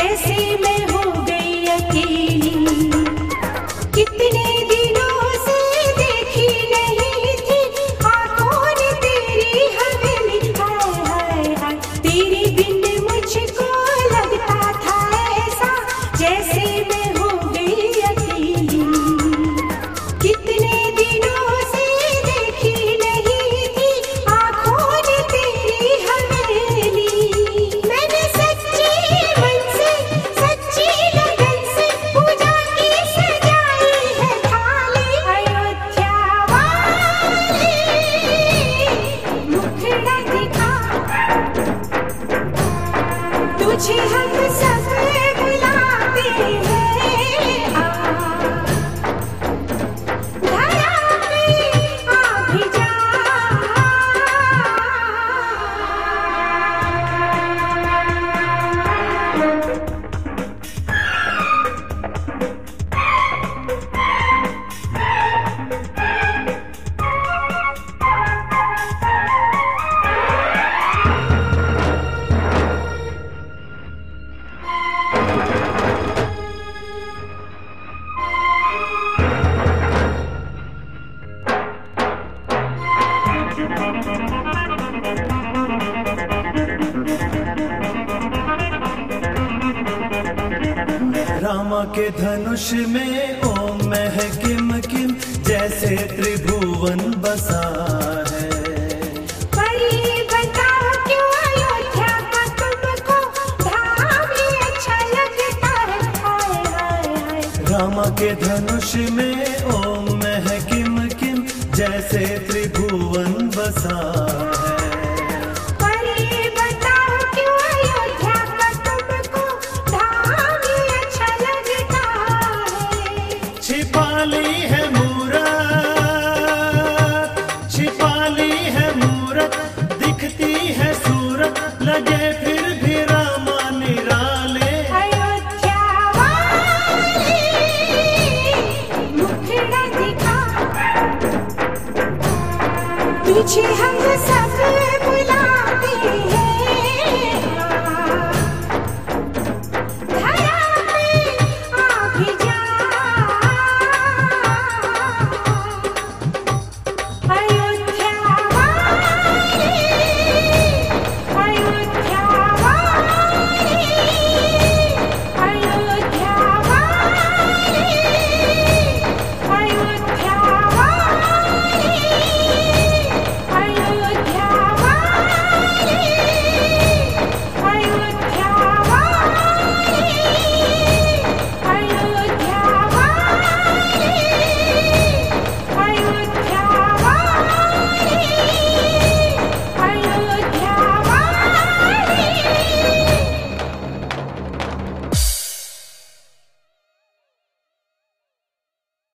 कैसी मैं के धनुष में ओम मह किम जैसे त्रिभुवन बसा रामा के धनुष में ओम महकिम किम जैसे त्रिभुवन बसा छिपाली है मूरत, छिपाली है मूरत, दिखती है सूरत, लगे फिर भी रामा निराले पीछे हम सब